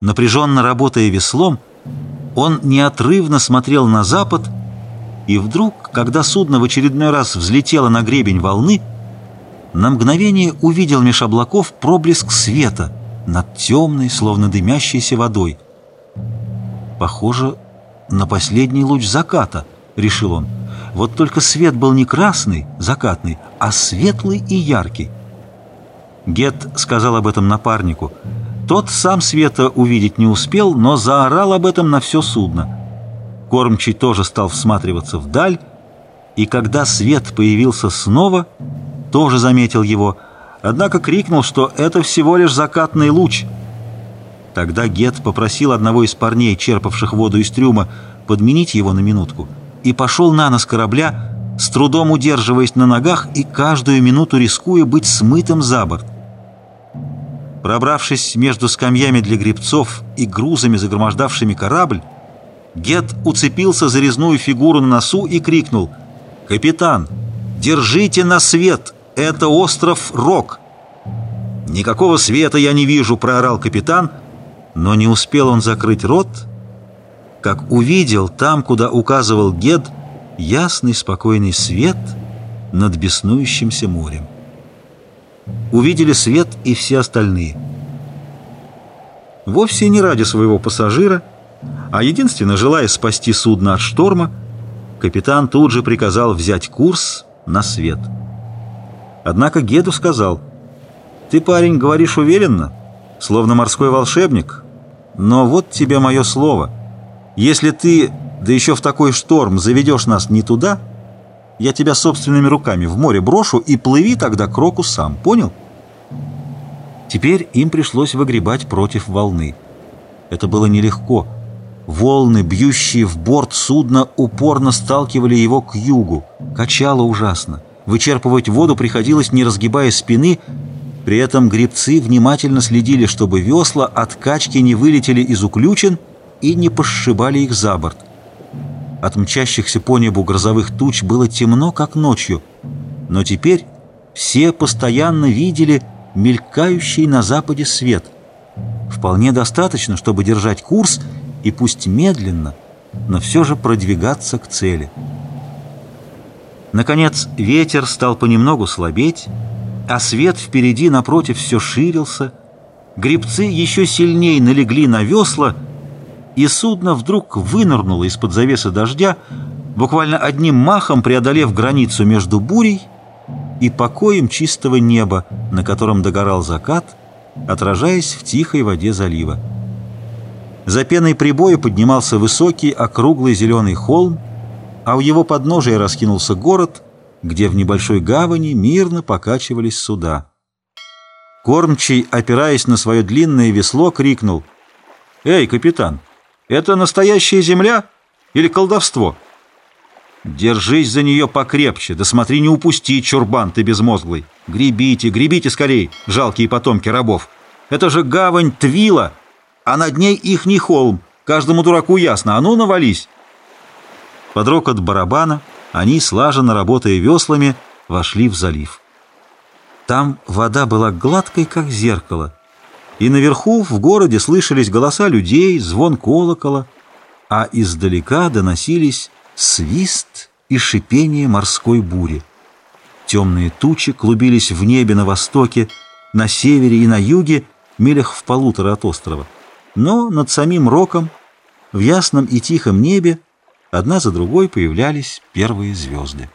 Напряженно работая веслом, он неотрывно смотрел на запад, и вдруг, когда судно в очередной раз взлетело на гребень волны, на мгновение увидел меж облаков проблеск света над темной, словно дымящейся водой. «Похоже на последний луч заката», — решил он. «Вот только свет был не красный, закатный, а светлый и яркий». Гет сказал об этом напарнику — тот сам света увидеть не успел, но заорал об этом на все судно. Кормчий тоже стал всматриваться вдаль, и когда свет появился снова, тоже заметил его, однако крикнул, что это всего лишь закатный луч. Тогда Гет попросил одного из парней, черпавших воду из трюма, подменить его на минутку, и пошел на нос корабля, с трудом удерживаясь на ногах и каждую минуту рискуя быть смытым за борт. Пробравшись между скамьями для грибцов и грузами, загромождавшими корабль, Гет уцепился за резную фигуру на носу и крикнул «Капитан, держите на свет! Это остров Рок!» «Никакого света я не вижу!» — проорал капитан, но не успел он закрыть рот, как увидел там, куда указывал Гед, ясный спокойный свет над беснующимся морем увидели свет и все остальные. Вовсе не ради своего пассажира, а единственно желая спасти судно от шторма, капитан тут же приказал взять курс на свет. Однако Геду сказал, «Ты, парень, говоришь уверенно, словно морской волшебник, но вот тебе мое слово. Если ты, да еще в такой шторм, заведешь нас не туда, — я тебя собственными руками в море брошу и плыви тогда к року сам, понял? Теперь им пришлось выгребать против волны. Это было нелегко. Волны, бьющие в борт судна, упорно сталкивали его к югу. Качало ужасно. Вычерпывать воду приходилось, не разгибая спины. При этом гребцы внимательно следили, чтобы весла от качки не вылетели из уключен и не пошибали их за борт. От мчащихся по небу грозовых туч было темно, как ночью, но теперь все постоянно видели мелькающий на западе свет. Вполне достаточно, чтобы держать курс и пусть медленно, но все же продвигаться к цели. Наконец ветер стал понемногу слабеть, а свет впереди напротив все ширился. Грибцы еще сильнее налегли на весла — и судно вдруг вынырнуло из-под завесы дождя, буквально одним махом преодолев границу между бурей и покоем чистого неба, на котором догорал закат, отражаясь в тихой воде залива. За пеной прибоя поднимался высокий округлый зеленый холм, а у его подножия раскинулся город, где в небольшой гавани мирно покачивались суда. Кормчий, опираясь на свое длинное весло, крикнул «Эй, капитан, это настоящая земля или колдовство? Держись за нее покрепче, да смотри, не упусти, чурбан ты безмозглый. Гребите, гребите скорей, жалкие потомки рабов. Это же гавань Твила, а над ней ихний холм. Каждому дураку ясно, а ну навались. Под рокот барабана они, слаженно работая веслами, вошли в залив. Там вода была гладкой, как зеркало, и наверху в городе слышались голоса людей, звон колокола, а издалека доносились свист и шипение морской бури. Темные тучи клубились в небе на востоке, на севере и на юге, милях в полутора от острова. Но над самим роком, в ясном и тихом небе, одна за другой появлялись первые звезды.